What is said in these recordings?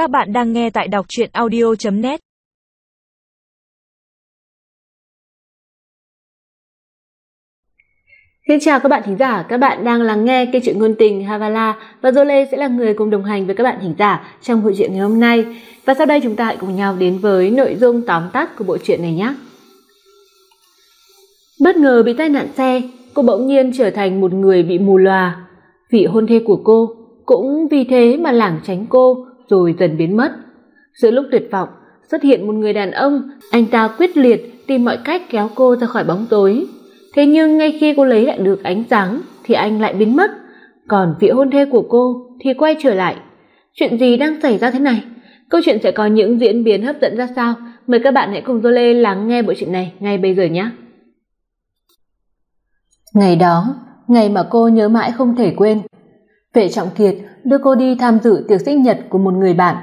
Các bạn đang nghe tại đọc chuyện audio.net Xin chào các bạn thính giả, các bạn đang lắng nghe kênh chuyện ngôn tình Havala và Zole sẽ là người cùng đồng hành với các bạn thính giả trong bộ truyện ngày hôm nay. Và sau đây chúng ta hãy cùng nhau đến với nội dung tóm tắt của bộ truyện này nhé. Bất ngờ bị tai nạn xe, cô bỗng nhiên trở thành một người bị mù lòa. Vị hôn thê của cô cũng vì thế mà lảng tránh cô rồi dần biến mất. Giữa lúc tuyệt vọng, xuất hiện một người đàn ông, anh ta quyết liệt tìm mọi cách kéo cô ra khỏi bóng tối. Thế nhưng ngay khi cô lấy lại được ánh sáng thì anh lại biến mất, còn vị hôn thê của cô thì quay trở lại. Chuyện gì đang xảy ra thế này? Câu chuyện sẽ có những diễn biến hấp dẫn ra sao? Mời các bạn hãy cùng Zole lắng nghe bộ truyện này ngay bây giờ nhé. Ngày đó, ngày mà cô nhớ mãi không thể quên. Vệ Trọng Kiệt đưa cô đi tham dự tiệc sinh nhật của một người bạn.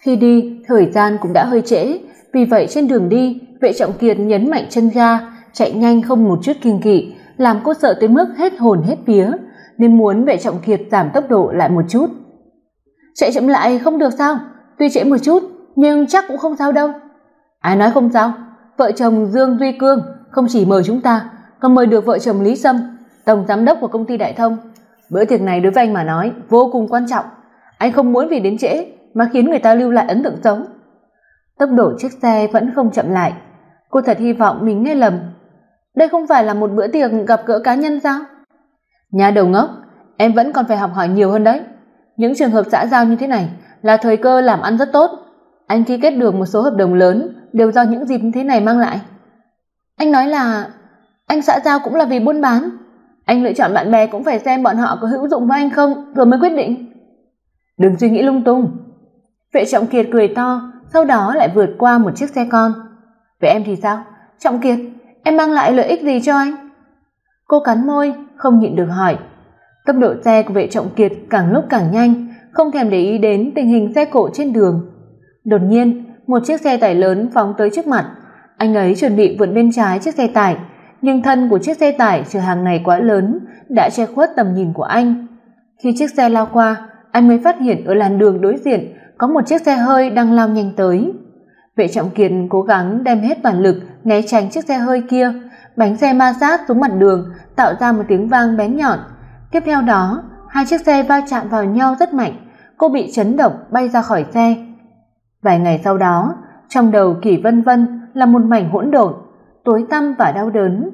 Khi đi, thời gian cũng đã hơi trễ, vì vậy trên đường đi, Vệ Trọng Kiệt nhấn mạnh chân ga, chạy nhanh không một chút kinh kỵ, làm cô sợ tới mức hết hồn hết vía, nên muốn Vệ Trọng Kiệt giảm tốc độ lại một chút. Chạy chậm lại không được sao? Tuy trễ một chút, nhưng chắc cũng không sao đâu. Ai nói không sao? Vợ chồng Dương Duy Cương không chỉ mời chúng ta, còn mời được vợ chồng Lý Sâm, tổng giám đốc của công ty Đại Thông. Bữa tiệc này đối với anh mà nói vô cùng quan trọng. Anh không muốn vì đến trễ mà khiến người ta lưu lại ấn tượng xấu. Tốc độ chiếc xe vẫn không chậm lại. Cô thật hy vọng mình nghe lầm. Đây không phải là một bữa tiệc gặp gỡ cá nhân sao? Nhà đầu ngốc, em vẫn còn phải học hỏi nhiều hơn đấy. Những trường hợp xã giao như thế này là thời cơ làm ăn rất tốt. Anh ký kết được một số hợp đồng lớn đều do những dịp như thế này mang lại. Anh nói là anh xã giao cũng là vì buôn bán. Anh lựa chọn bạn bè cũng phải xem bọn họ có hữu dụng với anh không rồi mới quyết định. Đừng suy nghĩ lung tung. Vệ Trọng Kiệt cười to, sau đó lại vượt qua một chiếc xe con. Vậy em thì sao? Trọng Kiệt, em mang lại lợi ích gì cho anh? Cô cắn môi, không nhịn được hỏi. Tốc độ xe của vệ Trọng Kiệt càng lúc càng nhanh, không thèm để ý đến tình hình xe cộ trên đường. Đột nhiên, một chiếc xe tải lớn phóng tới trước mặt. Anh ấy chuẩn bị vượt bên trái chiếc xe tải, nhưng thân của chiếc xe tải chở hàng này quá lớn, đã che khuất tầm nhìn của anh. Khi chiếc xe lao qua, anh mới phát hiện ở làn đường đối diện có một chiếc xe hơi đang lao nhanh tới. Vệ Trọng Kiệt cố gắng đem hết toàn lực né tránh chiếc xe hơi kia, bánh xe ma sát xuống mặt đường, tạo ra một tiếng vang bén nhọn. Tiếp theo đó, hai chiếc xe va chạm vào nhau rất mạnh, cô bị chấn động bay ra khỏi xe. Vài ngày sau đó, trong đầu Kỳ Vân Vân là một mảnh hỗn độn, tối tăm và đau đớn.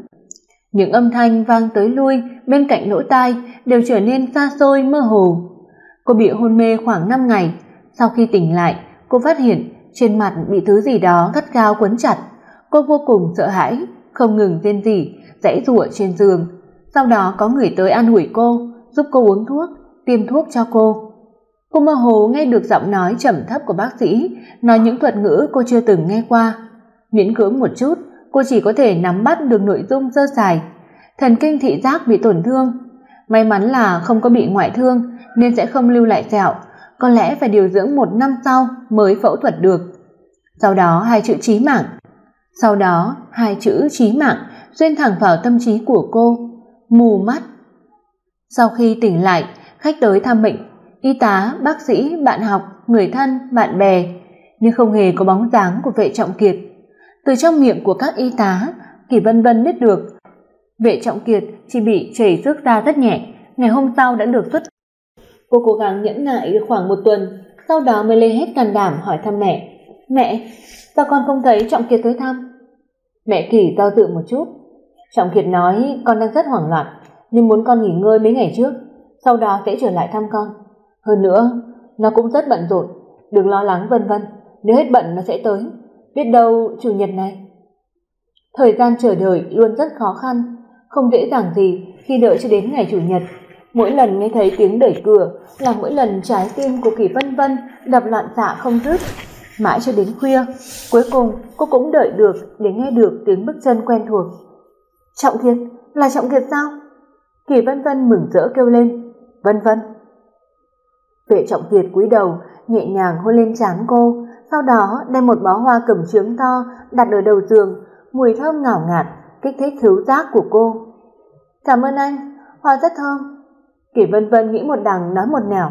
Những âm thanh vang tới lui bên cạnh lỗ tai đều trở nên xa xôi mơ hồ. Cô bị hôn mê khoảng 5 ngày, sau khi tỉnh lại, cô phát hiện trên mặt bị thứ gì đó gắt gao quấn chặt. Cô vô cùng sợ hãi, không ngừng rên rỉ, giãy giụa trên giường. Sau đó có người tới an ủi cô, giúp cô uống thuốc, tiêm thuốc cho cô. Cô mơ hồ nghe được giọng nói trầm thấp của bác sĩ, nói những thuật ngữ cô chưa từng nghe qua. Miễn cưỡng một chút, cô chỉ có thể nắm bắt được nội dung sơ sài. Thần kinh thị giác bị tổn thương, may mắn là không có bị ngoại thương nên sẽ không lưu lại sẹo, có lẽ phải điều dưỡng một năm sau mới phẫu thuật được. Sau đó hai chữ chí mạng. Sau đó hai chữ chí mạng xuyên thẳng vào tâm trí của cô, mù mắt. Sau khi tỉnh lại, khách tới thăm bệnh, y tá, bác sĩ, bạn học, người thân, bạn bè, nhưng không hề có bóng dáng của vệ trọng kiệt. Từ trong miệng của các y tá, Kỳ Vân Vân biết được Vệ Trọng Kiệt chỉ bị chảy xước da rất nhẹ, ngày hôm sau đã được xuất. Cô cố gắng nhẫn nại được khoảng một tuần, sau đó mới lấy hết can đảm hỏi thăm mẹ. "Mẹ, sao con không thấy Trọng Kiệt tới thăm?" Mẹ Kỳ do dự một chút. Trọng Kiệt nói con đang rất hoảng loạn, nhưng muốn con nghỉ ngơi mấy ngày trước, sau đó sẽ trở lại thăm con. Hơn nữa, nó cũng rất bận rộn, đừng lo lắng vân vân, nếu hết bận nó sẽ tới, biết đâu chủ nhật này. Thời gian chờ đợi luôn rất khó khăn, không dễ dàng gì khi đợi cho đến ngày chủ nhật. Mỗi lần nghe thấy tiếng đẩy cửa là mỗi lần trái tim của Kỳ Vân Vân đập loạn xạ không dứt. Mãi cho đến khuya, cuối cùng cô cũng đợi được để nghe được tiếng bước chân quen thuộc. Trọng Kiệt, là Trọng Kiệt sao? Kỳ Vân Vân mừng rỡ kêu lên, "Vân Vân." Vệ Trọng Kiệt cúi đầu, nhẹ nhàng hôn lên trán cô, sau đó đem một bó hoa cẩm chướng to đặt ở đầu giường, mùi thơm ngào ngạt kích thích khứu giác của cô. "Cảm ơn anh, hoa rất thơm." Kỷ Vân Vân nghĩ một đằng nói một nẻo.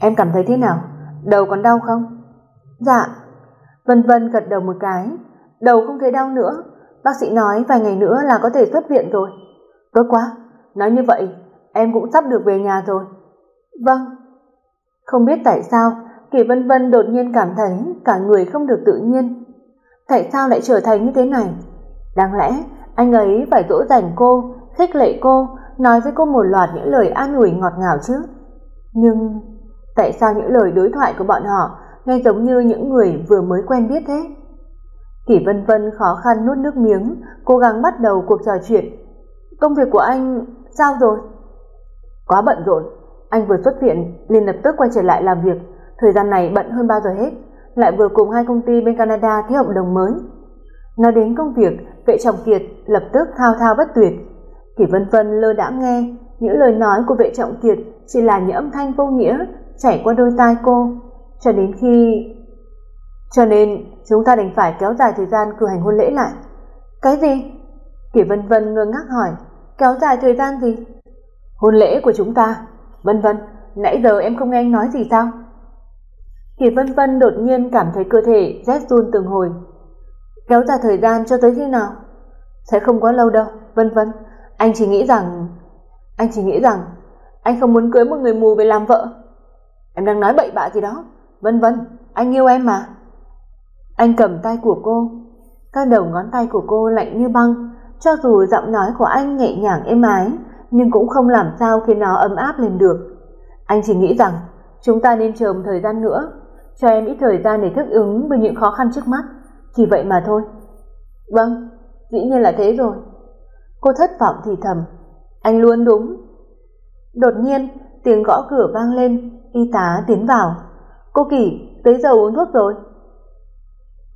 "Em cảm thấy thế nào? Đầu còn đau không?" Dạ. Vân Vân gật đầu một cái, đầu không thấy đau nữa, bác sĩ nói vài ngày nữa là có thể xuất viện rồi. Tốt quá, nói như vậy em cũng sắp được về nhà rồi. Vâng. Không biết tại sao, Kỳ Vân Vân đột nhiên cảm thấy cả người không được tự nhiên. Tại sao lại trở thành như thế này? Đáng lẽ anh ấy phải dỗ dành cô, khích lệ cô, nói với cô một loạt những lời an ủi ngọt ngào chứ. Nhưng tại sao những lời đối thoại của bọn họ nghe giống như những người vừa mới quen biết thế? Kỷ Vân Vân khó khăn nuốt nước miếng, cố gắng bắt đầu cuộc trò chuyện. Công việc của anh sao rồi? Quá bận rộn, anh vừa xuất viện liền lập tức quay trở lại làm việc, thời gian này bận hơn bao giờ hết, lại vừa cùng hai công ty bên Canada ký hợp đồng mới. Nói đến công việc, Vệ Trọng Kiệt lập tức thao thao bất tuyệt. Kỷ Vân Vân lơ đãng nghe, những lời nói của Vệ Trọng Kiệt chỉ là những âm thanh vô nghĩa chảy qua đôi tai cô, cho đến khi cho nên chúng ta đành phải kéo dài thời gian cử hành hôn lễ lại. Cái gì? Kỷ Vân Vân ngơ ngác hỏi, kéo dài thời gian gì? Hôn lễ của chúng ta. Vân Vân, nãy giờ em không nghe anh nói gì sao? Kỳ Vân Vân đột nhiên cảm thấy cơ thể rét run từng hồi. Kéo dài thời gian cho tới khi nào? Sẽ không quá lâu đâu, Vân Vân. Anh chỉ nghĩ rằng anh chỉ nghĩ rằng anh không muốn cưới một người mù về làm vợ. Em đang nói bậy bạ gì đó. Vân Vân, anh yêu em mà. Anh cầm tay của cô, các đầu ngón tay của cô lạnh như băng, cho dù giọng nói của anh nhẹ nhàng êm ái, nhưng cũng không làm sao khiến nó ấm áp lên được. Anh chỉ nghĩ rằng chúng ta nên chờ một thời gian nữa, cho em ít thời gian để thích ứng với những khó khăn trước mắt, chỉ vậy mà thôi. Vâng, dĩ nhiên là thế rồi. Cô thất vọng thì thầm, anh luôn đúng. Đột nhiên, tiếng gõ cửa vang lên, y tá tiến vào. Cô Kỳ, tới giờ uống thuốc rồi.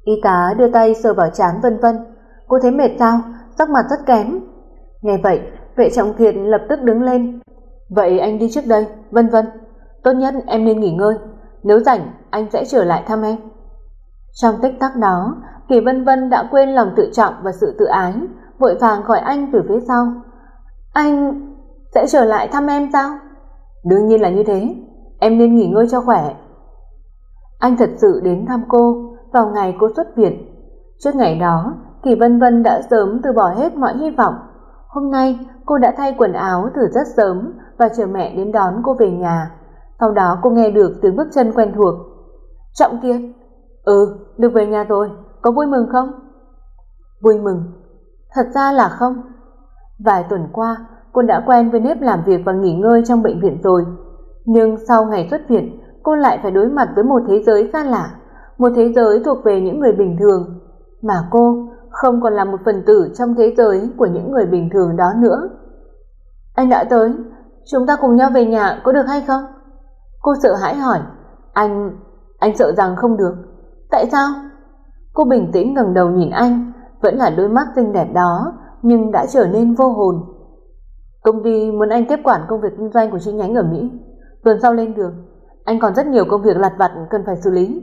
Y tá đưa tay sờ vào trán Vân Vân, cô thấy mệt sao, sắc mặt rất kém. Nghe vậy, Vệ Trọng Kiệt lập tức đứng lên. Vậy anh đi trước đây, Vân Vân. Tốt nhất em nên nghỉ ngơi, nếu rảnh anh sẽ trở lại thăm em. Trong tích tắc đó, Kỳ Vân Vân đã quên lòng tự trọng và sự tự ái, vội vàng gọi anh từ phía sau. Anh sẽ trở lại thăm em sao? Đương nhiên là như thế, em nên nghỉ ngơi cho khỏe. Anh thật sự đến thăm cô vào ngày cô xuất viện. Trước ngày đó, Kỳ Vân Vân đã sớm từ bỏ hết mọi hy vọng. Hôm nay, cô đã thay quần áo từ rất sớm và chờ mẹ đến đón cô về nhà. Sau đó cô nghe được tiếng bước chân quen thuộc. Trọng Kiệt, "Ừ, được về nhà rồi, có vui mừng không?" "Vui mừng." Thật ra là không. Vài tuần qua, cô đã quen với nếp làm việc và nghỉ ngơi trong bệnh viện rồi, nhưng sau ngày xuất viện, cô lại phải đối mặt với một thế giới xa lạ, một thế giới thuộc về những người bình thường, mà cô không còn là một phần tử trong thế giới của những người bình thường đó nữa. Anh đã tới, chúng ta cùng nhau về nhà có được hay không? Cô sợ hãi hỏi. Anh, anh sợ rằng không được. Tại sao? Cô bình tĩnh ngẩng đầu nhìn anh, vẫn là đôi mắt xinh đẹp đó, nhưng đã trở nên vô hồn. Công ty muốn anh tiếp quản công việc kinh doanh của chi nhánh ở Mỹ. Tuần sau lên đường, anh còn rất nhiều công việc lặt vặt cần phải xử lý.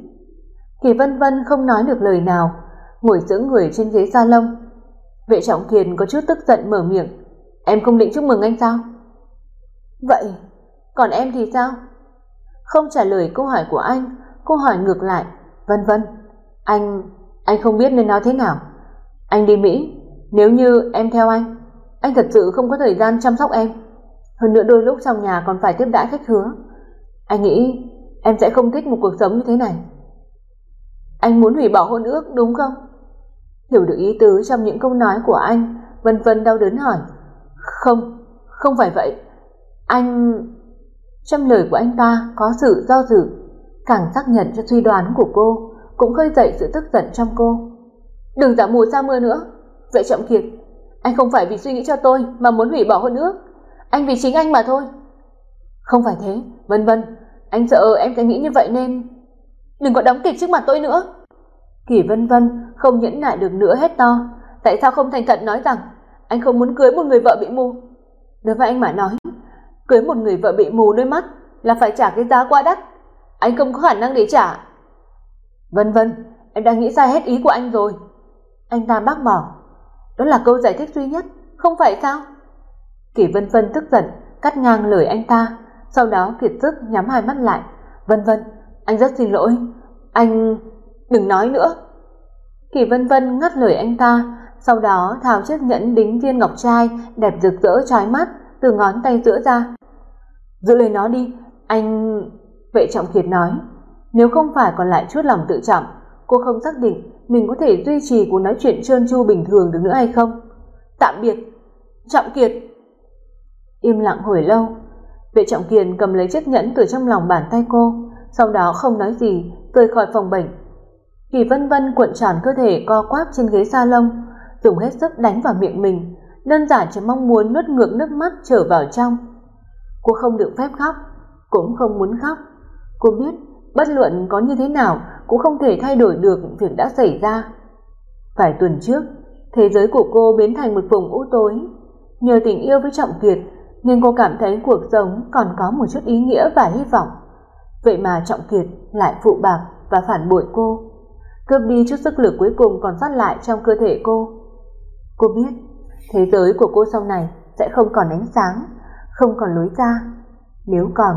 Kỳ Vân Vân không nói được lời nào, ngồi sững người trên ghế salon. Vệ Trọng Kiệt có chút tức giận mở miệng, "Em không định chúc mừng anh sao?" "Vậy, còn em thì sao?" Không trả lời câu hỏi của anh, cô hỏi ngược lại, "Vân Vân, anh anh không biết nên nói thế nào. Anh đi Mỹ, nếu như em theo anh, anh thật sự không có thời gian chăm sóc em. Hơn nữa đôi lúc trong nhà còn phải tiếp đãi khách hứa. Anh nghĩ em sẽ không thích một cuộc sống như thế này." Anh muốn hủy bỏ hôn ước đúng không? Hiểu được ý tứ trong những câu nói của anh, Vân Vân đau đớn hỏi. Không, không phải vậy. Anh... Trong lời của anh ta có sự do dự, càng xác nhận cho suy đoán của cô, cũng khơi dậy sự tức giận trong cô. Đừng giả mù sa mưa nữa. Vậy Trọng Kiệt, anh không phải vì suy nghĩ cho tôi mà muốn hủy bỏ hôn ước. Anh vì chính anh mà thôi. Không phải thế, Vân Vân, anh sợ em sẽ nghĩ như vậy nên đừng có đóng kịch trước mặt tôi nữa. Kỳ Vân Vân không nhẫn nại được nữa hết to, tại sao không thành thật nói rằng anh không muốn cưới một người vợ bị mù? Đối với anh mà nói, cưới một người vợ bị mù đôi mắt là phải trả cái giá quá đắt, anh không có khả năng để trả. Vân Vân, em đang nghĩ sai hết ý của anh rồi. Anh ta bác bỏ. Đó là câu giải thích duy nhất, không phải sao? Kỳ Vân Vân tức giận cắt ngang lời anh ta, sau đó kiệt sức nhắm hai mắt lại. "Vân Vân, anh rất xin lỗi, Anh... đừng nói nữa. Kỳ Vân Vân ngắt lời anh ta, sau đó tháo chiếc nhẫn đính viên ngọc trai đẹp rực rỡ chói mắt từ ngón tay giữa ra. Giữ lấy nó đi, anh... Vệ Trọng Kiệt nói, nếu không phải còn lại chút lòng tự trọng, cô không xác định mình có thể duy trì cuộc nói chuyện trơn tru bình thường được nữa hay không. Tạm biệt. Trọng Kiệt. Im lặng hồi lâu, Vệ Trọng Kiệt cầm lấy chiếc nhẫn từ trong lòng bàn tay cô, sau đó không nói gì, rời khỏi phòng bệnh. Kỳ Vân Vân cuộn tròn cơ thể co quắp trên ghế salon, dùng hết sức đánh vào miệng mình, đơn giản chỉ mong muốn nuốt ngược nước mắt trở vào trong. Cô không được phép khóc, cũng không muốn khóc. Cô biết, bất luận có như thế nào cũng không thể thay đổi được việc đã xảy ra. Vài tuần trước, thế giới của cô biến thành một vùng u tối. Nhờ tình yêu với Trọng Kiệt nên cô cảm thấy cuộc sống còn có một chút ý nghĩa và hy vọng. Vậy mà Trọng Kiệt lại phụ bạc và phản bội cô, cướp đi chút sức lực cuối cùng còn sót lại trong cơ thể cô. Cô biết, thế giới của cô sau này sẽ không còn ánh sáng, không còn lối ra, nếu còn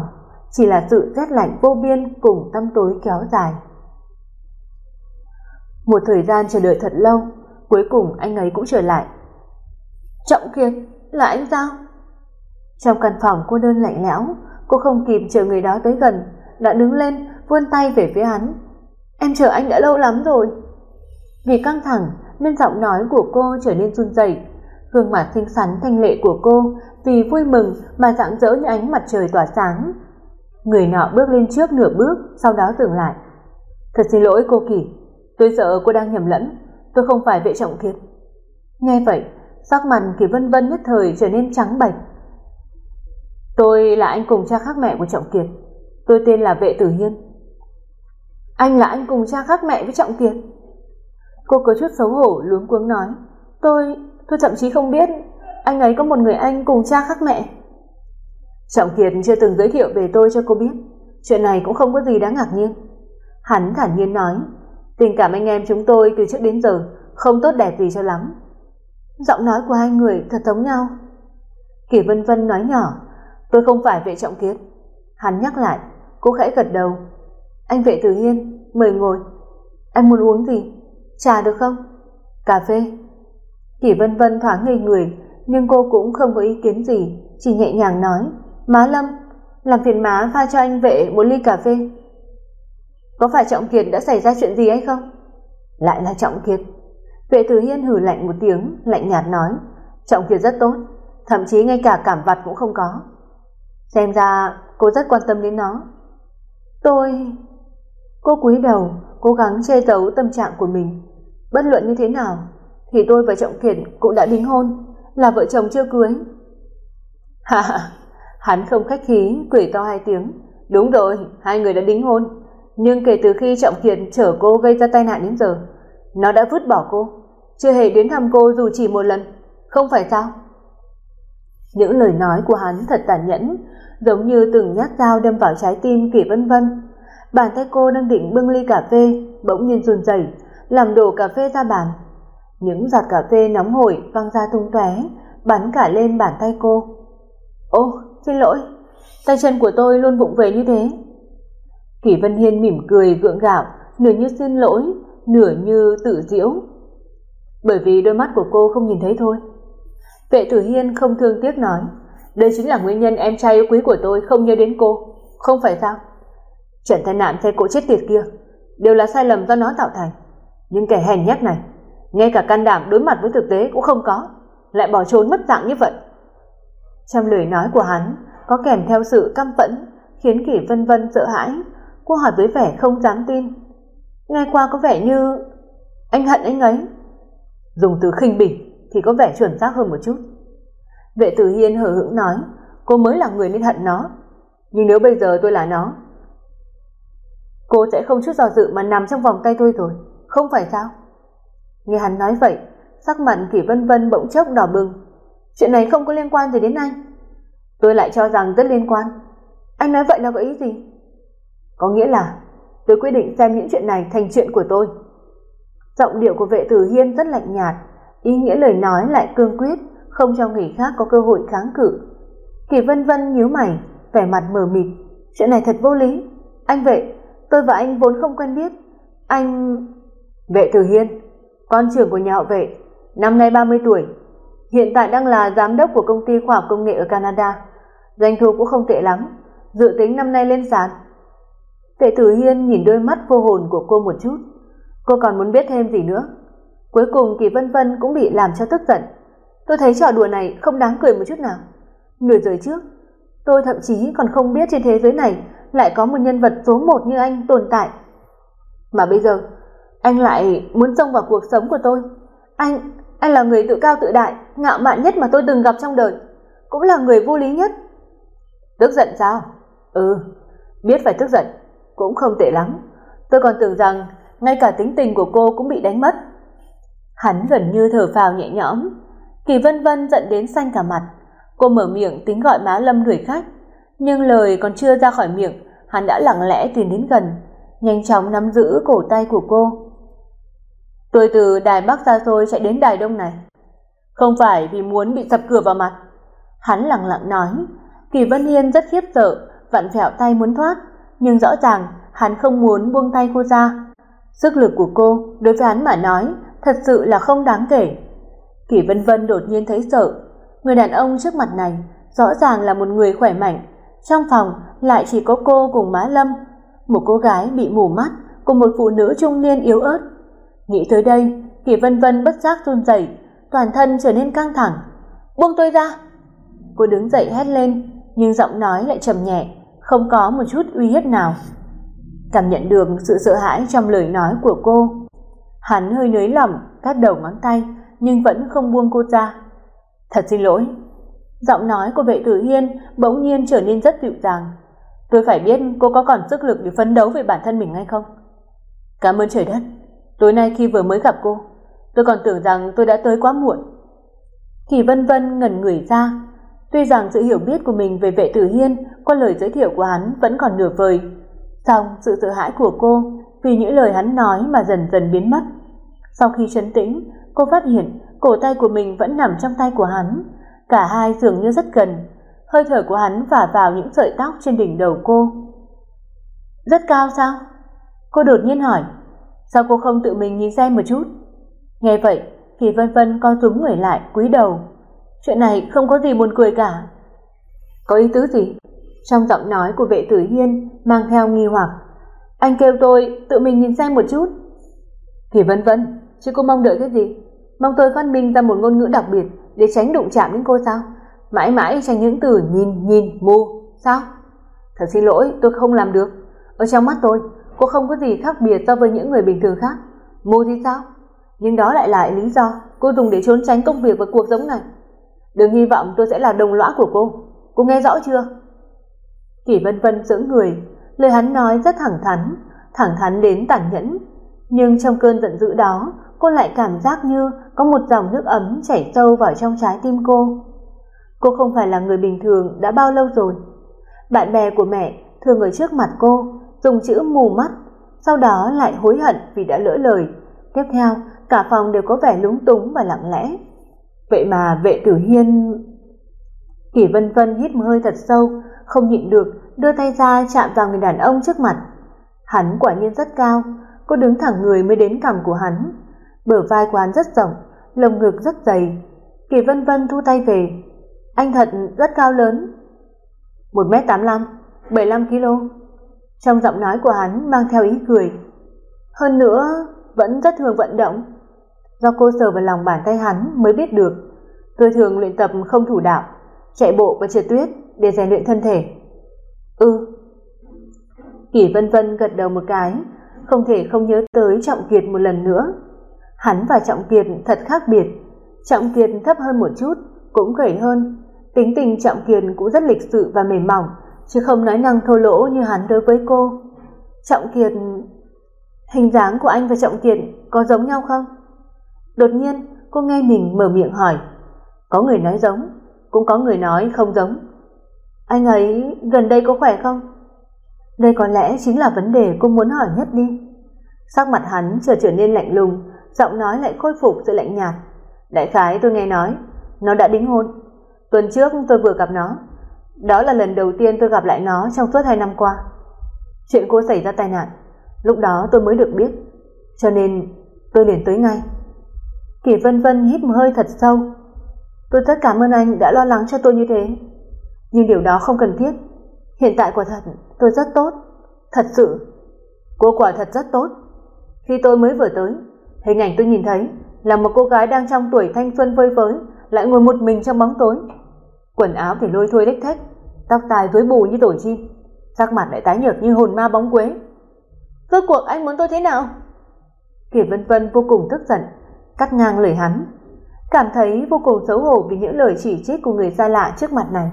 chỉ là sự rét lạnh vô biên cùng tăm tối kéo dài. Một thời gian chờ đợi thật lâu, cuối cùng anh ấy cũng trở lại. Trọng Kiệt, là anh sao? Trong căn phòng cô đơn lạnh lẽo, cô không kịp chờ người đó tới gần, đã đứng lên, vươn tay về phía hắn. Em chờ anh đã lâu lắm rồi. Vì căng thẳng nên giọng nói của cô trở nên run rẩy, gương mặt xinh xắn thanh lệ của cô vì vui mừng mà rạng rỡ như ánh mặt trời tỏa sáng. Người nọ bước lên trước nửa bước, sau đó dừng lại. "Thật xin lỗi cô Kỳ, tôi sợ cô đang nhầm lẫn, tôi không phải vệ trọng kiệt." Nghe vậy, sắc mặt Kỳ Vân Vân nhất thời trở nên trắng bệch. "Tôi là anh cùng cha khác mẹ của Trọng Kiệt, tôi tên là Vệ Tử Hiên." "Anh là anh cùng cha khác mẹ với Trọng Kiệt?" Cô có chút xấu hổ luống cuống nói, "Tôi, tôi thậm chí không biết anh ấy có một người anh cùng cha khác mẹ." Trọng Kiệt chưa từng giới thiệu về tôi cho cô biết, chuyện này cũng không có gì đáng ngạc nhiên. Hắn thản nhiên nói, tình cảm anh em chúng tôi từ trước đến giờ không tốt đẹp gì cho lắm. Giọng nói của hai người thật giống nhau. Kỷ Vân Vân nói nhỏ, tôi không phải vệ Trọng Kiệt. Hắn nhắc lại, cô khẽ gật đầu. Anh vệ Tử Hiên, mời ngồi. Anh muốn uống gì? Trà được không? Cà phê. Kỷ Vân Vân thoáng ngây người, nhưng cô cũng không có ý kiến gì, chỉ nhẹ nhàng nói, Má Lâm, làm phiền má pha cho anh vệ một ly cà phê. Có phải Trọng Kiệt đã xảy ra chuyện gì hay không? Lại là Trọng Kiệt. Vệ Tử Hiên hừ lạnh một tiếng, lạnh nhạt nói, Trọng Kiệt rất tốt, thậm chí ngay cả cảm vặt cũng không có. Xem ra cô rất quan tâm đến nó. Tôi... Cô cúi đầu, cố gắng che giấu tâm trạng của mình. Bất luận như thế nào, thì tôi và Trọng Kiệt cũng đã đính hôn, là vợ chồng chưa cưới. Hà Hắn không khách khí, cười to hai tiếng. Đúng rồi, hai người đã đính hôn. Nhưng kể từ khi Trọng Kiệt chở cô gây ra tai nạn đến giờ, nó đã vứt bỏ cô, chưa hề đến thăm cô dù chỉ một lần, không phải sao? Những lời nói của hắn thật tàn nhẫn, giống như từng nhát dao đâm vào trái tim Kỷ Vân Vân. Bàn tay cô đang định bưng ly cà phê, bỗng nhiên run rẩy, làm đổ cà phê ra bàn. Những giọt cà phê nóng hổi văng ra tung tóe, bắn cả lên bàn tay cô. "Ô, xin lỗi, tay chân của tôi luôn vụng về như thế." Kỷ Vân Hiên mỉm cười gượng gạo, nửa như xin lỗi, nửa như tự giễu. Bởi vì đôi mắt của cô không nhìn thấy thôi. Vệ Tử Hiên không thương tiếc nói, đây chính là nguyên nhân em trai yêu quý của tôi không nhớ đến cô, không phải sao? Trận tai nạn xe cộ chết tiệt kia đều là sai lầm do nó tạo thành, nhưng kẻ hèn nhát này, ngay cả can đảm đối mặt với thực tế cũng không có, lại bỏ trốn mất dạng như vậy. Trong lời nói của hắn có kèm theo sự căm phẫn, khiến Kỷ Vân Vân sợ hãi, cô hỏi với vẻ không dám tin. Nghe qua có vẻ như anh hận anh ấy. Dùng từ khinh bỉ thì có vẻ chuẩn xác hơn một chút. Vệ Tử Hiên hờ hững nói, cô mới là người nên hận nó, nhưng nếu bây giờ tôi là nó, cô sẽ không chút do dự mà nằm trong vòng tay tôi rồi, không phải sao? Nghe hắn nói vậy, sắc mặt Kỷ Vân Vân bỗng chốc đỏ bừng, Chuyện này không có liên quan gì đến anh. Tôi lại cho rằng rất liên quan. Anh nói vậy là có ý gì? Có nghĩa là tôi quyết định xem những chuyện này thành chuyện của tôi. Giọng điệu của vệ tử hiên rất lạnh nhạt, ý nghĩa lời nói lại cương quyết, không cho người khác có cơ hội kháng cự. Kỳ vân vân nhíu mày, vẻ mặt mờ mịt. Chuyện này thật vô lý. Anh vệ, tôi và anh vốn không quen biết, Anh... Vệ Tử Hiên, con trưởng của nhà họ vệ, năm nay 30 tuổi, hiện tại đang là giám đốc của công ty khoa học công nghệ ở Canada. Doanh thu cũng không tệ lắm, dự tính năm nay lên sàn. Vệ Tử Hiên nhìn đôi mắt vô hồn của cô một chút. Cô còn muốn biết thêm gì nữa? Cuối cùng Kỳ Vân Vân cũng bị làm cho tức giận. Tôi thấy trò đùa này không đáng cười một chút nào. Nửa giờ trước, tôi thậm chí còn không biết trên thế giới này lại có một nhân vật số một như anh tồn tại. Mà bây giờ, anh lại muốn xông vào cuộc sống của tôi. Anh, anh là người tự cao tự đại, ngạo mạn nhất mà tôi từng gặp trong đời, cũng là người vô lý nhất. Tức giận sao? Ừ, biết phải tức giận, cũng không tệ lắm. Tôi còn tưởng rằng ngay cả tính tình của cô cũng bị đánh mất. Hắn gần như thở phào nhẹ nhõm. Kỳ Vân Vân giận đến xanh cả mặt. Cô mở miệng tính gọi Má Lâm đuổi khách, nhưng lời còn chưa ra khỏi miệng, hắn đã lặng lẽ tiến đến gần, nhanh chóng nắm giữ cổ tay của cô. Tôi từ đài Bắc xa xôi chạy đến đài Đông này, không phải vì muốn bị sập cửa vào mặt. Hắn lặng lặng nói, Kỳ Vân Hiên rất khiếp sợ, vặn vẹo tay muốn thoát, nhưng rõ ràng hắn không muốn buông tay cô ra. Sức lực của cô đối với hắn mà nói thật sự là không đáng kể. Kỳ Vân Vân đột nhiên thấy sợ, người đàn ông trước mặt này rõ ràng là một người khỏe mạnh, trong phòng lại chỉ có cô cùng Má Lâm, một cô gái bị mù mắt cùng một phụ nữ trung niên yếu ớt. Nghĩ tới đây, Kỳ Vân Vân bất giác run rẩy, toàn thân trở nên căng thẳng. "Buông tôi ra!" Cô đứng dậy hét lên, nhưng giọng nói lại trầm nhẹ, không có một chút uy hiếp nào. Cảm nhận được sự sợ hãi trong lời nói của cô, hắn hơi nới lỏng các đầu ngón tay nhưng vẫn không buông cô ra. "Thật xin lỗi." Giọng nói của Vệ Tử Hiên bỗng nhiên trở nên rất dịu dàng. "Tôi phải biết cô có còn sức lực để phấn đấu về bản thân mình hay không?" "Cảm ơn trời đất." Tối nay khi vừa mới gặp cô, tôi còn tưởng rằng tôi đã tới quá muộn. Kỳ Vân Vân ngẩn người ra, tuy rằng sự hiểu biết của mình về Vệ Tử Hiên qua lời giới thiệu của hắn vẫn còn nửa vời, song sự sợ hãi của cô vì những lời hắn nói mà dần dần biến mất. Sau khi trấn tĩnh, cô phát hiện cổ tay của mình vẫn nằm trong tay của hắn, cả hai dường như rất gần, hơi thở của hắn phả vào những sợi tóc trên đỉnh đầu cô. Rất cao sao? Cô đột nhiên hỏi. Sao cô không tự mình nhìn xem một chút? Nghe vậy, Kỳ Vân Vân co rúm người lại, cúi đầu. Chuyện này không có gì buồn cười cả. Có ý tứ gì? Trong giọng nói của vệ tử Hiên mang theo nghi hoặc. Anh kêu tôi tự mình nhìn xem một chút. Kỳ Vân Vân, chứ cô mong đợi cái gì? Mong tôi phát minh ra một ngôn ngữ đặc biệt để tránh đụng chạm đến cô sao? Mãi mãi tránh những từ nhìn, nhìn, mua, sao? Thật xin lỗi, tôi không làm được. Ở trong mắt tôi, cô không có gì khác biệt so với những người bình thường khác. Mù thì sao? Nhưng đó lại là lý do cô dùng để trốn tránh công việc và cuộc sống này. Đừng hy vọng tôi sẽ là đồng lõa của cô. Cô nghe rõ chưa? Kỷ Vân Vân giỡn người, lời hắn nói rất thẳng thắn, thẳng thắn đến tàn nhẫn, nhưng trong cơn giận dữ đó, cô lại cảm giác như có một dòng nước ấm chảy sâu vào trong trái tim cô. Cô không phải là người bình thường đã bao lâu rồi. Bạn bè của mẹ thường ở trước mặt cô dùng chữ mù mắt, sau đó lại hối hận vì đã lỡ lời. Tiếp theo, cả phòng đều có vẻ lúng túng và lặng lẽ. Vậy mà vệ tử hiên... kỳ vân vân hít một hơi thật sâu, không nhịn được, đưa tay ra chạm vào người đàn ông trước mặt. Hắn quả nhiên rất cao, cô đứng thẳng người mới đến cằm của hắn. Bờ vai của hắn rất rộng, lồng ngực rất dày. Kỳ vân vân thu tay về. Anh thật rất cao lớn. 1m85, 75kg. Trong giọng nói của hắn mang theo ý cười. Hơn nữa, vẫn rất thường vận động. Do cô sờ vào lòng bàn tay hắn mới biết được. Tôi thường luyện tập không thủ đạo, chạy bộ và trượt tuyết để rèn luyện thân thể. Ừ. Kỷ Vân Vân gật đầu một cái, không thể không nhớ tới Trọng Kiệt một lần nữa. Hắn và Trọng Kiệt thật khác biệt. Trọng Kiệt thấp hơn một chút, cũng gầy hơn. Tính tình Trọng Kiệt cũng rất lịch sự và mềm mỏng, chứ không nói năng thô lỗ như hắn đối với cô. Trọng Kiệt... Hình dáng của anh và Trọng Kiệt có giống nhau không? Đột nhiên, cô nghe mình mở miệng hỏi. Có người nói giống, cũng có người nói không giống. Anh ấy gần đây có khỏe không? Đây có lẽ chính là vấn đề cô muốn hỏi nhất đi. Sắc mặt hắn trở trở nên lạnh lùng, giọng nói lại khôi phục sự lạnh nhạt. Đại khái tôi nghe nói, nó đã đính hôn. Tuần trước tôi vừa gặp nó, đó là lần đầu tiên tôi gặp lại nó trong suốt hai năm qua. Chuyện cô xảy ra tai nạn, lúc đó tôi mới được biết, cho nên tôi liền tới ngay. Kỳ Vân Vân hít một hơi thật sâu. Tôi rất cảm ơn anh đã lo lắng cho tôi như thế. Nhưng điều đó không cần thiết. Hiện tại quả thật tôi rất tốt. Thật sự. Cô quả thật rất tốt. Khi tôi mới vừa tới, hình ảnh tôi nhìn thấy là một cô gái đang trong tuổi thanh xuân vơi với, lại ngồi một mình trong bóng tối. Quần áo thì lôi thôi lếch thếch, tóc tai rối bù như tổ chim, sắc mặt lại tái nhợt như hồn ma bóng quế. Rốt cuộc anh muốn tôi thế nào? Kiệt Vân Vân vô cùng tức giận, cắt ngang lời hắn, cảm thấy vô cùng xấu hổ vì những lời chỉ trích của người xa lạ trước mặt này.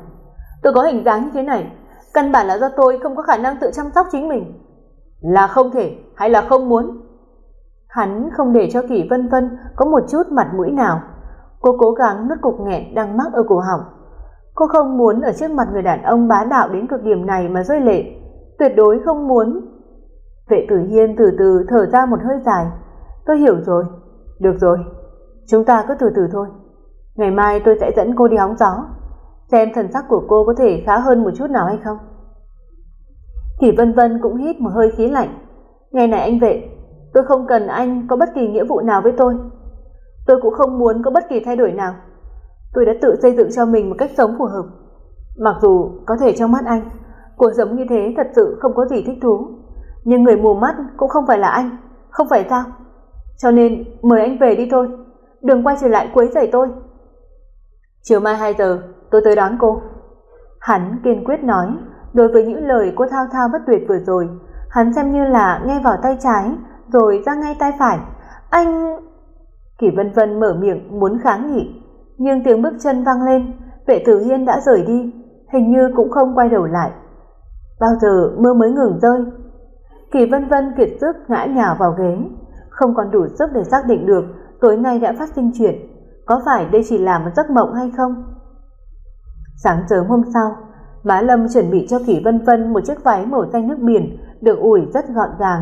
Tôi có hình dáng như thế này, căn bản là do tôi không có khả năng tự chăm sóc chính mình. Là không thể hay là không muốn? Hắn không để cho Kỷ Vân Vân có một chút mặt mũi nào. Cô cố gắng nuốt cục nghẹn đang mắc ở cổ họng. Cô không muốn ở trước mặt người đàn ông bá đạo đến cực điểm này mà rơi lệ, tuyệt đối không muốn. Vệ Tử Hiên từ từ thở ra một hơi dài. Tôi hiểu rồi, được rồi, chúng ta cứ từ từ thôi. Ngày mai tôi sẽ dẫn cô đi hóng gió, xem thần sắc của cô có thể khá hơn một chút nào hay không. Kỳ Vân Vân cũng hít một hơi khí lạnh. Ngày này anh vệ, tôi không cần anh có bất kỳ nghĩa vụ nào với tôi. Tôi cũng không muốn có bất kỳ thay đổi nào. Tôi đã tự xây dựng cho mình một cách sống phù hợp. Mặc dù có thể trong mắt anh, cuộc sống như thế thật sự không có gì thích thú, nhưng người mù mắt cũng không phải là anh, không phải sao? Cho nên mời anh về đi thôi, đừng quay trở lại quấy rầy tôi. Chiều mai 2 giờ, tôi tới đón cô. Hắn kiên quyết nói, đối với những lời cô thao thao bất tuyệt vừa rồi, hắn xem như là nghe vào tay trái rồi ra ngay tay phải. Anh Kỳ Vân Vân mở miệng muốn kháng nghị, nhưng tiếng bước chân vang lên, Vệ Tử Hiên đã rời đi, hình như cũng không quay đầu lại. Bao giờ mưa mới ngừng rơi? Kỳ Vân Vân kiệt sức ngã nhào vào ghế, không còn đủ sức để xác định được tối nay đã phát sinh chuyện, có phải đây chỉ là một giấc mộng hay không? Sáng sớm hôm sau, Mã Lâm chuẩn bị cho Kỳ Vân Vân một chiếc váy màu xanh nước biển được ủi rất gọn gàng,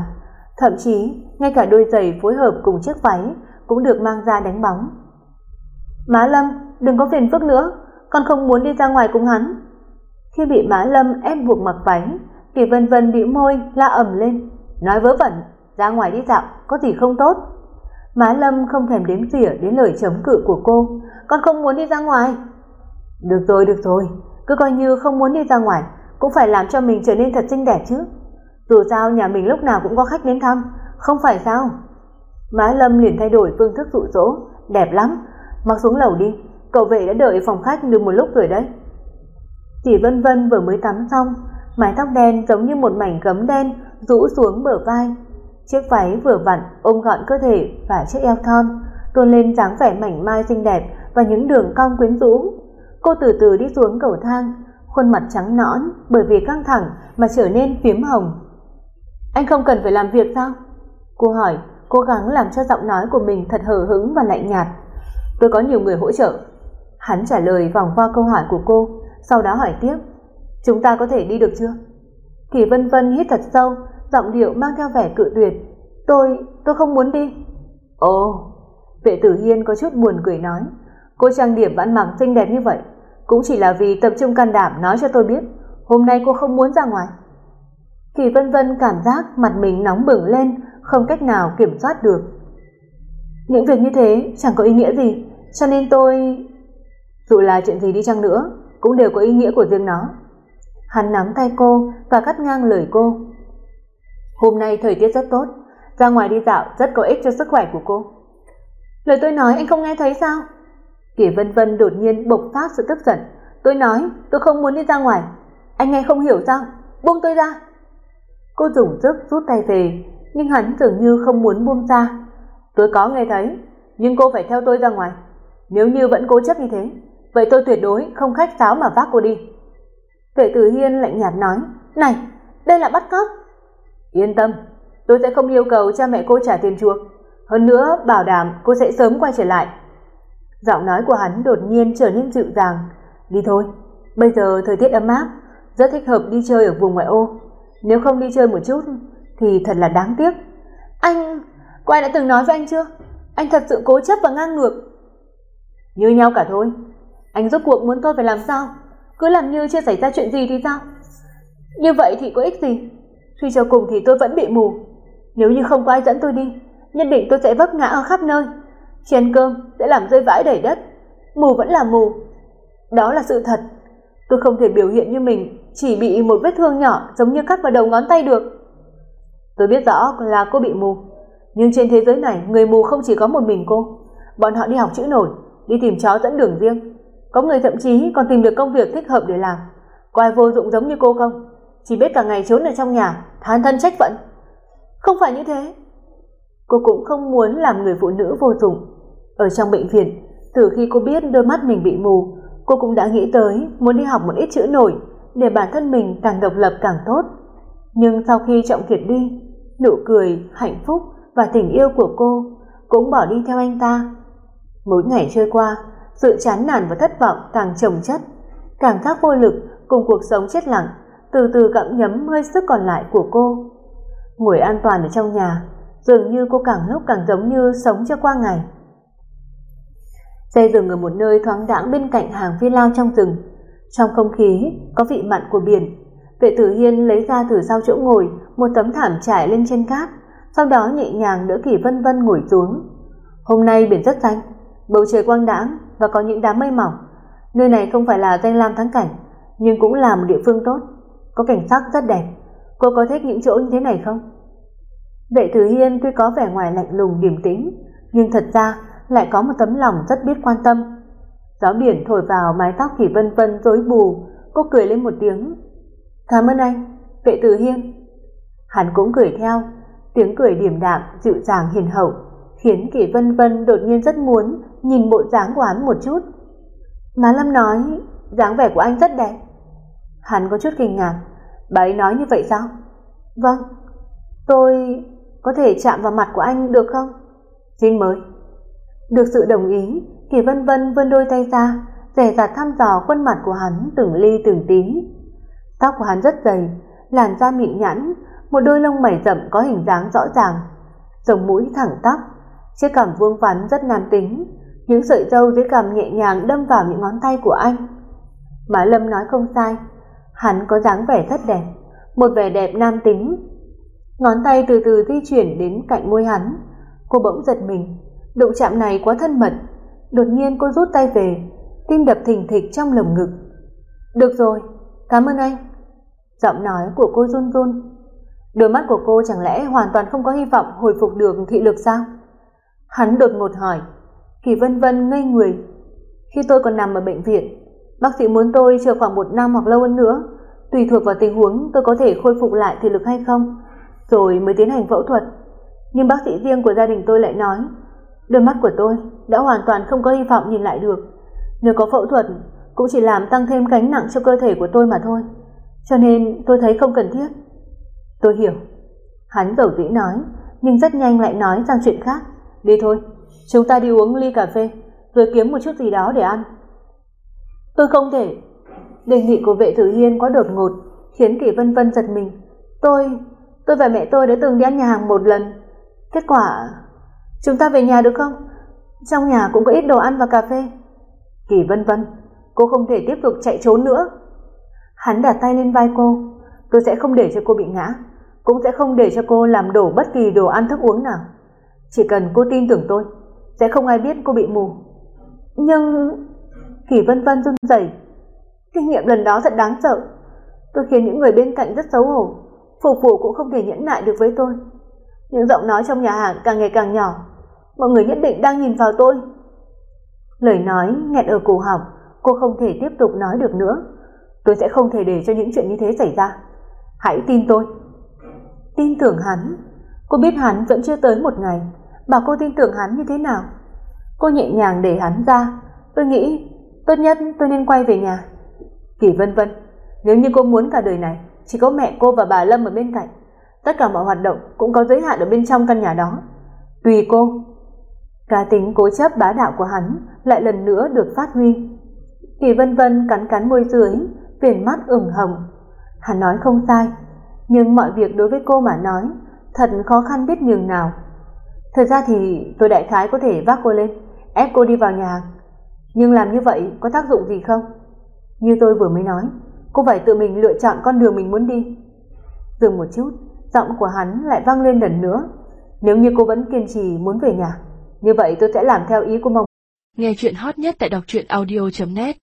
thậm chí ngay cả đôi giày phối hợp cùng chiếc váy cũng được mang ra đánh bóng. Má Lâm, đừng có phiền phức nữa, con không muốn đi ra ngoài cùng hắn. Khi bị Má Lâm ép buộc mặc váy, Kỳ Vân Vân bĩu môi la ầm lên, nói vớ vẩn, ra ngoài đi dạo có gì không tốt. Má Lâm không thèm đếm xỉa đến lời chống cự của cô, con không muốn đi ra ngoài. Được rồi, được rồi, cứ coi như không muốn đi ra ngoài, cũng phải làm cho mình trở nên thật xinh đẹp chứ. Dù sao nhà mình lúc nào cũng có khách đến thăm, không phải sao? Má Lâm liền thay đổi phương thức dụ dỗ, đẹp lắm, mặc xuống lầu đi, cậu vệ đã đợi phòng khách được một lúc rồi đấy. Chỉ Vân Vân vừa mới tắm xong, mái tóc đen giống như một mảnh gấm đen rũ xuống bờ vai. Chiếc váy vừa vặn ôm gọn cơ thể và chiếc eo thon, tôn lên dáng vẻ mảnh mai xinh đẹp và những đường cong quyến rũ. Cô từ từ đi xuống cầu thang, khuôn mặt trắng nõn bởi vì căng thẳng mà trở nên phiếm hồng. Anh không cần phải làm việc sao? Cô hỏi, cố gắng làm cho giọng nói của mình thật hờ hững và lạnh nhạt. Tôi có nhiều người hỗ trợ. Hắn trả lời vòng qua câu hỏi của cô, sau đó hỏi tiếp, chúng ta có thể đi được chưa? Kỳ Vân Vân hít thật sâu, giọng điệu mang theo vẻ cự tuyệt. Tôi, tôi không muốn đi. Ồ, vệ tử hiên có chút buồn cười nói, cô trang điểm vẫn mặc xinh đẹp như vậy, cũng chỉ là vì tập trung can đảm nói cho tôi biết, hôm nay cô không muốn ra ngoài. Kỳ Vân Vân cảm giác mặt mình nóng bừng lên, không cách nào kiểm soát được. Những việc như thế chẳng có ý nghĩa gì, cho nên tôi... Dù là chuyện gì đi chăng nữa, cũng đều có ý nghĩa của riêng nó. Hắn nắm tay cô và cắt ngang lời cô. Hôm nay thời tiết rất tốt, ra ngoài đi dạo rất có ích cho sức khỏe của cô. Lời tôi nói anh không nghe thấy sao? Kỷ Vân Vân đột nhiên bộc phát sự tức giận. Tôi nói, tôi không muốn đi ra ngoài. Anh nghe không hiểu sao? Buông tôi ra. Cô dùng sức rút tay về, nhưng hắn dường như không muốn buông ra. Tôi có nghe thấy, nhưng cô phải theo tôi ra ngoài. Nếu như vẫn cố chấp như thế, vậy tôi tuyệt đối không khách sáo mà vác cô đi. tuệ tử Hiên lạnh nhạt nói, này, đây là bắt cóc. Yên tâm, tôi sẽ không yêu cầu cha mẹ cô trả tiền chuộc. Hơn nữa, bảo đảm cô sẽ sớm quay trở lại. Giọng nói của hắn đột nhiên trở nên dịu dàng. Đi thôi, bây giờ thời tiết ấm áp, rất thích hợp đi chơi ở vùng ngoại ô. Nếu không đi chơi một chút thì thật là đáng tiếc. Anh, có đã từng nói với anh chưa? Anh thật sự cố chấp và ngang ngược. Như nhau cả thôi. Anh rốt cuộc muốn tôi phải làm sao? Cứ làm như chưa xảy ra chuyện gì thì sao? Như vậy thì có ích gì? Suy cho cùng thì tôi vẫn bị mù. Nếu như không có ai dẫn tôi đi, nhất định tôi sẽ vấp ngã ở khắp nơi. Khi ăn cơm sẽ làm rơi vãi đầy đất. Mù vẫn là mù. Đó là sự thật. Tôi không thể biểu hiện như mình chỉ bị một vết thương nhỏ giống như cắt vào đầu ngón tay được. Tôi biết rõ là cô bị mù, nhưng trên thế giới này người mù không chỉ có một mình cô. Bọn họ đi học chữ nổi, đi tìm chó dẫn đường riêng. Có người thậm chí còn tìm được công việc thích hợp để làm. Có ai vô dụng giống như cô không? Chỉ biết cả ngày trốn ở trong nhà, than thân trách phận. Không phải như thế. Cô cũng không muốn làm người phụ nữ vô dụng. Ở trong bệnh viện, từ khi cô biết đôi mắt mình bị mù, cô cũng đã nghĩ tới muốn đi học một ít chữ nổi để bản thân mình càng độc lập càng tốt. Nhưng sau khi Trọng Kiệt đi, nụ cười, hạnh phúc và tình yêu của cô cũng bỏ đi theo anh ta. Mỗi ngày trôi qua, sự chán nản và thất vọng càng chồng chất, càng giác vô lực cùng cuộc sống chết lặng, từ từ gặm nhấm hơi sức còn lại của cô. Ngồi an toàn ở trong nhà, dường như cô càng lúc càng giống như sống cho qua ngày. Xe dừng ở một nơi thoáng đãng bên cạnh hàng phi lao trong rừng. Trong không khí có vị mặn của biển. Vệ tử Hiên lấy ra từ sau chỗ ngồi một tấm thảm trải lên trên cát, sau đó nhẹ nhàng đỡ Kỳ Vân Vân ngồi xuống. Hôm nay biển rất xanh, bầu trời quang đãng và có những đám mây mỏng. Nơi này không phải là danh lam thắng cảnh, nhưng cũng là một địa phương tốt, có cảnh sắc rất đẹp. Cô có thích những chỗ như thế này không? Vệ Tử Hiên tuy có vẻ ngoài lạnh lùng điềm tĩnh, nhưng thật ra lại có một tấm lòng rất biết quan tâm. Gió biển thổi vào mái tóc Kỳ Vân Vân rối bù, cô cười lên một tiếng. "Cảm ơn anh, Vệ Tử Hiên." Hắn cũng cười theo, tiếng cười điềm đạm, dịu dàng hiền hậu, khiến Kỳ Vân Vân đột nhiên rất muốn nhìn bộ dáng của hắn một chút. Má Lâm nói, dáng vẻ của anh rất đẹp. Hắn có chút kinh ngạc, bà ấy nói như vậy sao? Vâng, tôi có thể chạm vào mặt của anh được không? Xin mời. Được sự đồng ý, Kỳ Vân Vân vươn đôi tay ra, dè dặt thăm dò khuôn mặt của hắn từng ly từng tí. Tóc của hắn rất dày, làn da mịn nhẵn, một đôi lông mày rậm có hình dáng rõ ràng, sống mũi thẳng tắp, chiếc cằm vuông vắn rất nam tính, những sợi râu dưới cằm nhẹ nhàng đâm vào những ngón tay của anh. Mã Lâm nói không sai, hắn có dáng vẻ rất đẹp, một vẻ đẹp nam tính. Ngón tay từ từ di chuyển đến cạnh môi hắn, cô bỗng giật mình, động chạm này quá thân mật, đột nhiên cô rút tay về, tim đập thình thịch trong lồng ngực. "Được rồi, cảm ơn anh." Giọng nói của cô run run. Đôi mắt của cô chẳng lẽ hoàn toàn không có hy vọng hồi phục được thị lực sao? Hắn đột ngột hỏi. Kỳ Vân Vân ngây người. Khi tôi còn nằm ở bệnh viện, bác sĩ muốn tôi chờ khoảng một năm hoặc lâu hơn nữa, tùy thuộc vào tình huống tôi có thể khôi phục lại thị lực hay không, rồi mới tiến hành phẫu thuật. Nhưng bác sĩ riêng của gia đình tôi lại nói, đôi mắt của tôi đã hoàn toàn không có hy vọng nhìn lại được. Nếu có phẫu thuật, cũng chỉ làm tăng thêm gánh nặng cho cơ thể của tôi mà thôi. Cho nên tôi thấy không cần thiết. Tôi hiểu. Hắn dầu dĩ nói, nhưng rất nhanh lại nói sang chuyện khác. Đi thôi, chúng ta đi uống ly cà phê, rồi kiếm một chút gì đó để ăn. Tôi không thể. Đề nghị của vệ tử hiên quá đột ngột, khiến Kỳ Vân Vân giật mình. Tôi, tôi và mẹ tôi đã từng đi ăn nhà hàng một lần. Kết quả, chúng ta về nhà được không? Trong nhà cũng có ít đồ ăn và cà phê. Kỳ Vân Vân, cô không thể tiếp tục chạy trốn nữa. Hắn đặt tay lên vai cô, tôi sẽ không để cho cô bị ngã, cũng sẽ không để cho cô làm đổ bất kỳ đồ ăn thức uống nào. Chỉ cần cô tin tưởng tôi, sẽ không ai biết cô bị mù. Nhưng... Kỳ Vân Vân run rẩy. Kinh nghiệm lần đó thật đáng sợ. Tôi khiến những người bên cạnh rất xấu hổ. Phục vụ cũng không thể nhẫn nại được với tôi. Những giọng nói trong nhà hàng càng ngày càng nhỏ. Mọi người nhất định đang nhìn vào tôi. Lời nói nghẹn ở cổ họng, cô không thể tiếp tục nói được nữa. Tôi sẽ không thể để cho những chuyện như thế xảy ra. Hãy tin tôi. Tin tưởng hắn. Cô biết hắn vẫn chưa tới một ngày, bảo cô tin tưởng hắn như thế nào. Cô nhẹ nhàng để hắn ra, tôi nghĩ tốt nhất tôi nên quay về nhà. Kỳ Vân Vân, nếu như cô muốn cả đời này chỉ có mẹ cô và bà Lâm ở bên cạnh, tất cả mọi hoạt động cũng có giới hạn ở bên trong căn nhà đó. Tùy cô. Cá tính cố chấp bá đạo của hắn lại lần nữa được phát huy. Kỳ Vân Vân cắn cắn môi dưới, viền mắt ửng hồng. Hắn nói không sai, nhưng mọi việc đối với cô mà nói thật khó khăn biết nhường nào. Thật ra thì tôi đại khái có thể vác cô lên, ép cô đi vào nhà. Nhưng làm như vậy có tác dụng gì không? Như tôi vừa mới nói, cô phải tự mình lựa chọn con đường mình muốn đi. Dừng một chút, giọng của hắn lại vang lên lần nữa. Nếu như cô vẫn kiên trì muốn về nhà, như vậy tôi sẽ làm theo ý cô mong. Nghe chuyện hot nhất tại đọc truyện audio.net